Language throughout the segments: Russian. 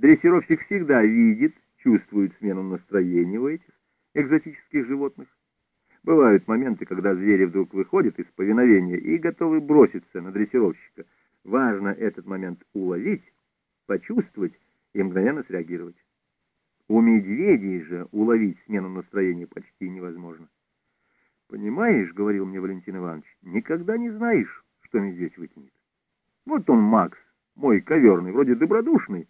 Дрессировщик всегда видит, чувствует смену настроения у этих экзотических животных. Бывают моменты, когда звери вдруг выходят из повиновения и готовы броситься на дрессировщика. Важно этот момент уловить, почувствовать и мгновенно среагировать. У медведей же уловить смену настроения почти невозможно. «Понимаешь, — говорил мне Валентин Иванович, — никогда не знаешь, что медведь выкинет. Вот он, Макс, мой коверный, вроде добродушный,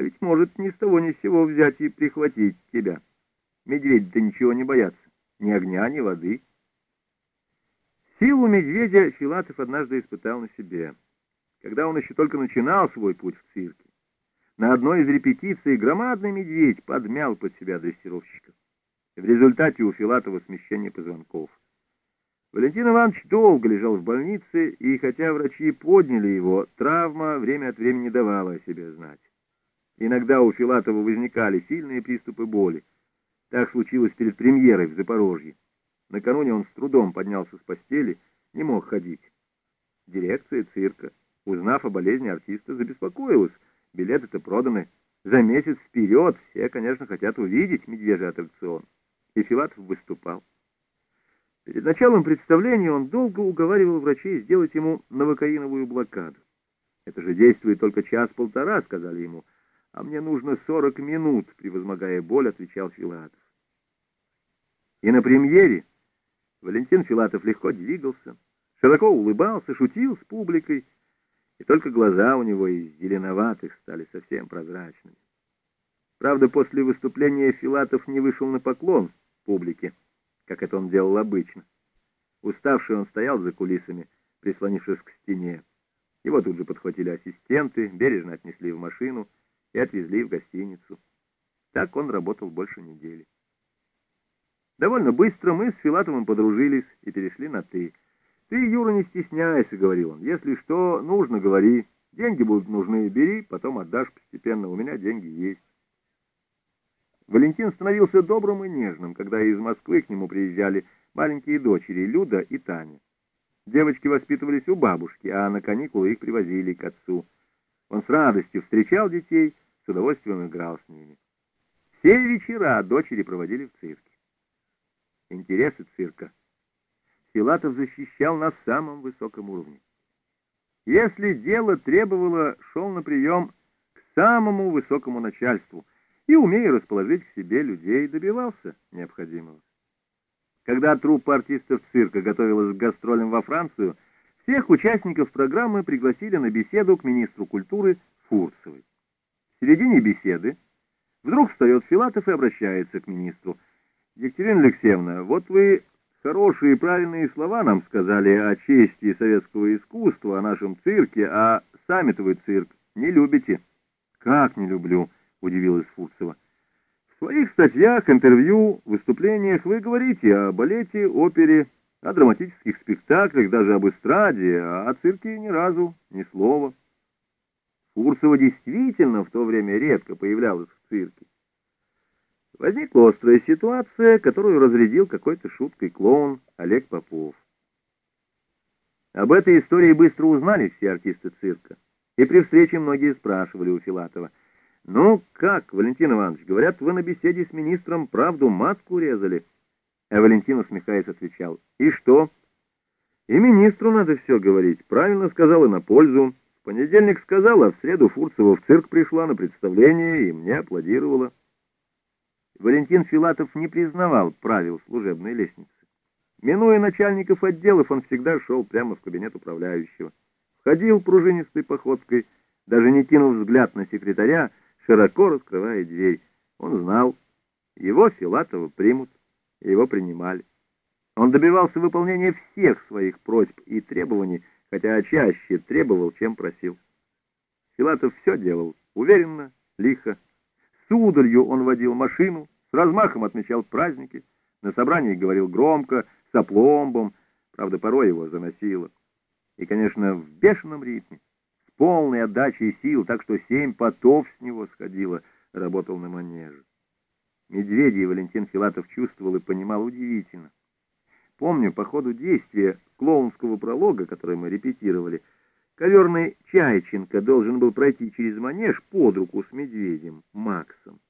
а ведь может ни с того ни с сего взять и прихватить тебя. Медведи-то ничего не боятся, ни огня, ни воды». Силу медведя Филатов однажды испытал на себе, когда он еще только начинал свой путь в цирке. На одной из репетиций громадный медведь подмял под себя дрессировщика. В результате у Филатова смещение позвонков. Валентин Иванович долго лежал в больнице, и хотя врачи подняли его, травма время от времени давала о себе знать. Иногда у Филатова возникали сильные приступы боли. Так случилось перед премьерой в Запорожье. Накануне он с трудом поднялся с постели, не мог ходить. Дирекция цирка, узнав о болезни артиста, забеспокоилась, Билеты-то проданы за месяц вперед. Все, конечно, хотят увидеть медвежий аттракцион. И Филатов выступал. Перед началом представления он долго уговаривал врачей сделать ему новокаиновую блокаду. Это же действует только час-полтора, сказали ему. А мне нужно сорок минут, превозмогая боль, отвечал Филатов. И на премьере Валентин Филатов легко двигался, широко улыбался, шутил с публикой, и только глаза у него из зеленоватых стали совсем прозрачными. Правда, после выступления Филатов не вышел на поклон публике, как это он делал обычно. Уставший он стоял за кулисами, прислонившись к стене. Его тут же подхватили ассистенты, бережно отнесли в машину и отвезли в гостиницу. Так он работал больше недели. Довольно быстро мы с Филатовым подружились и перешли на «ты». «Ты, Юра, не стесняйся», — говорил он. «Если что, нужно, говори. Деньги будут нужны, бери, потом отдашь постепенно. У меня деньги есть». Валентин становился добрым и нежным, когда из Москвы к нему приезжали маленькие дочери Люда и Таня. Девочки воспитывались у бабушки, а на каникулы их привозили к отцу. Он с радостью встречал детей, с удовольствием играл с ними. Все вечера дочери проводили в цирке. Интересы цирка Филатов защищал на самом высоком уровне. Если дело требовало, шел на прием к самому высокому начальству и, умея расположить к себе людей, добивался необходимого. Когда труппа артистов цирка готовилась к гастролям во Францию, всех участников программы пригласили на беседу к министру культуры Фурцевой. В середине беседы вдруг встает Филатов и обращается к министру. «Екатерина Алексеевна, вот вы Хорошие и правильные слова нам сказали о чести советского искусства, о нашем цирке, а сами-то вы цирк не любите. Как не люблю, удивилась Фурцева. В своих статьях, интервью, выступлениях вы говорите о балете, опере, о драматических спектаклях, даже об эстраде, а о цирке ни разу, ни слова. Фурцева действительно в то время редко появлялась в цирке. Возникла острая ситуация, которую разрядил какой-то шуткой клоун Олег Попов. Об этой истории быстро узнали все артисты цирка, и при встрече многие спрашивали у Филатова, «Ну как, Валентин Иванович, говорят, вы на беседе с министром правду матку резали?» А Валентин, усмехаясь, отвечал, «И что?» «И министру надо все говорить, правильно сказал и на пользу. В понедельник сказала, а в среду Фурцева в цирк пришла на представление и мне аплодировала». Валентин Филатов не признавал правил служебной лестницы. Минуя начальников отделов, он всегда шел прямо в кабинет управляющего. Входил пружинистой походкой, даже не кинув взгляд на секретаря, широко раскрывая дверь. Он знал, его Филатова примут, и его принимали. Он добивался выполнения всех своих просьб и требований, хотя чаще требовал, чем просил. Филатов все делал уверенно, лихо, с удалью он водил машину, с размахом отмечал праздники, на собрании говорил громко, с опломбом, правда, порой его заносило. И, конечно, в бешеном ритме, с полной отдачей сил, так что семь потов с него сходило, работал на манеже. Медведей Валентин Филатов чувствовал и понимал удивительно. Помню, по ходу действия клоунского пролога, который мы репетировали, Коверный Чайченко должен был пройти через манеж под руку с медведем Максом.